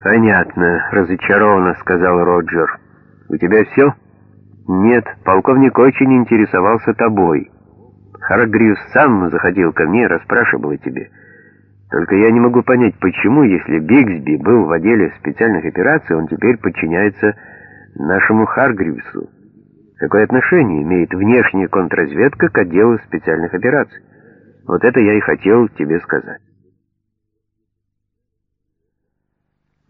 «Понятно», — разочарованно сказал Роджер. «У тебя все?» «Нет, полковник очень интересовался тобой. Харгриус сам заходил ко мне и расспрашивал о тебе. Только я не могу понять, почему, если Бигсби был в отделе специальных операций, он теперь подчиняется нашему Харгриусу. Какое отношение имеет внешняя контрразведка к отделу специальных операций? Вот это я и хотел тебе сказать».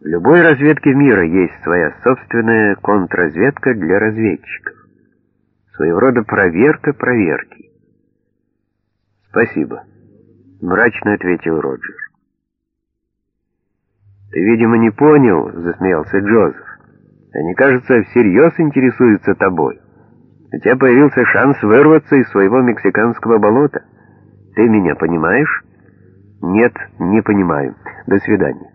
В любой разведке мира есть своя собственная контрразведка для разведчиков. Своего рода проверка проверки. «Спасибо», — мрачно ответил Роджер. «Ты, видимо, не понял», — засмеялся Джозеф. «Они, кажется, всерьез интересуются тобой. У тебя появился шанс вырваться из своего мексиканского болота. Ты меня понимаешь?» «Нет, не понимаю. До свидания».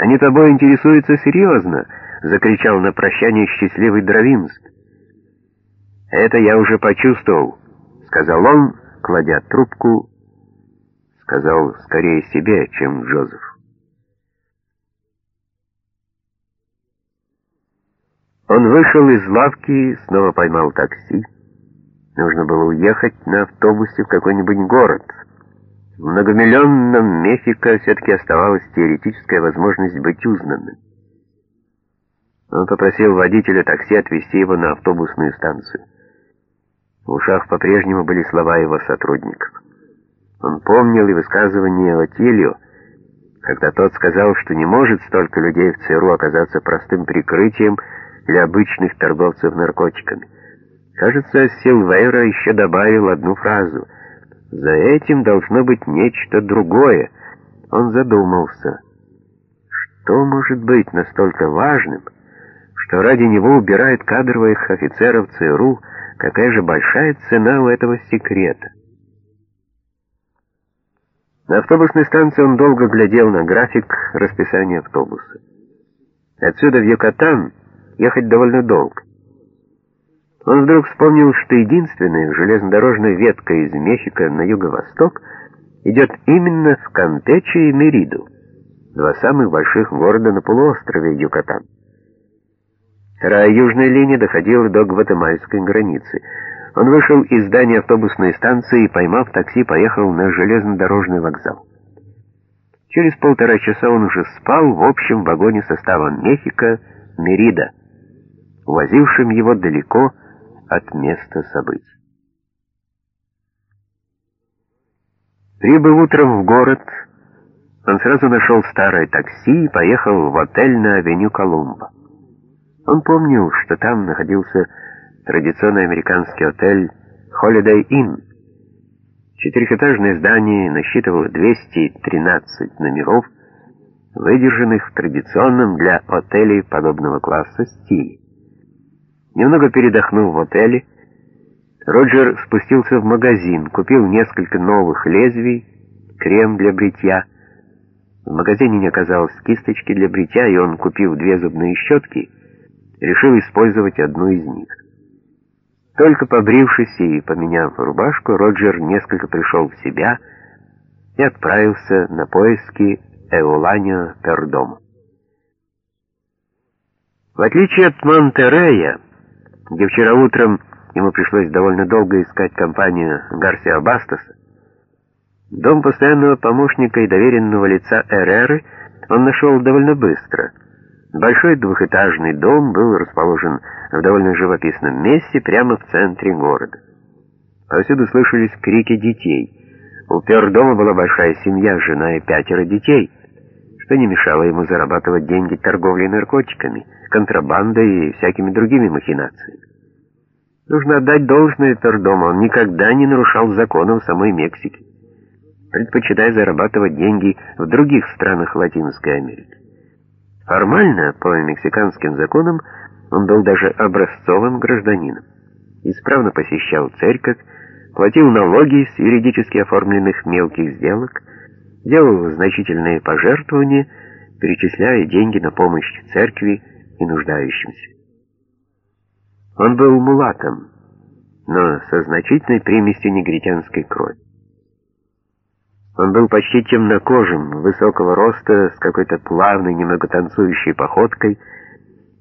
Они тобой интересуются серьезно!» — закричал на прощание счастливый Дровинск. «Это я уже почувствовал», — сказал он, кладя трубку, сказал скорее себе, чем Джозеф. Он вышел из лавки, снова поймал такси. Нужно было уехать на автобусе в какой-нибудь город — в многомиллионном Мехико все-таки оставалась теоретическая возможность быть узнанным. Он попросил водителя такси отвезти его на автобусную станцию. В ушах по-прежнему были слова его сотрудников. Он помнил и высказывание Отилио, когда тот сказал, что не может столько людей в ЦРУ оказаться простым прикрытием для обычных торговцев наркотиками. Кажется, Силвейра еще добавил одну фразу — за этим должно быть нечто другое. Он задумался. Что может быть настолько важным, что ради него убирают кадровых офицеров ЦРУ, какая же большая цена у этого секрета? На автобусной станции он долго глядел на график расписания автобуса. Отсюда в Юкатан ехать довольно долго. Он вдруг вспомнил, что единственная железнодорожная ветка из Мехико на юго-восток идет именно в Кампече и Мериду, два самых больших города на полуострове Юкатан. Вторая южная линия доходила до гватемальской границы. Он вышел из здания автобусной станции и, поймав такси, поехал на железнодорожный вокзал. Через полтора часа он уже спал в общем вагоне состава Мехико-Мерида, увозившим его далеко от места событий. Прибыв утром в город, он сразу нашел старое такси и поехал в отель на авеню Колумба. Он помнил, что там находился традиционный американский отель Holiday Inn. Четырехэтажное здание насчитывало 213 номеров, выдержанных в традиционном для отелей подобного класса стиле. Немного передохнув в отеле, Роджер спустился в магазин, купил несколько новых лезвий, крем для бритья. В магазине не оказалось кисточки для бритья, и он, купив две зубные щетки, решил использовать одну из них. Только побрившись и поменяв рубашку, Роджер несколько пришел в себя и отправился на поиски Эуланио Пердома. В отличие от Монтерея, где вчера утром ему пришлось довольно долго искать компанию Гарсиа Бастаса, дом постоянного помощника и доверенного лица Эреры он нашел довольно быстро. Большой двухэтажный дом был расположен в довольно живописном месте прямо в центре города. Повсюду слышались крики детей. У дома была большая семья, жена и пятеро детей, что не мешало ему зарабатывать деньги торговлей наркотиками — контрабандой и всякими другими махинациями. Нужно отдать должное Пердому, он никогда не нарушал законов самой Мексики, предпочитая зарабатывать деньги в других странах Латинской Америки. Формально, по мексиканским законам, он был даже образцовым гражданином. Исправно посещал церковь, платил налоги с юридически оформленных мелких сделок, делал значительные пожертвования, перечисляя деньги на помощь церкви и нуждающимся. Он был мулатом, но со значительной примесью негритянской крови. Он был почти темнокожим, высокого роста, с какой-то плавной, немного танцующей походкой —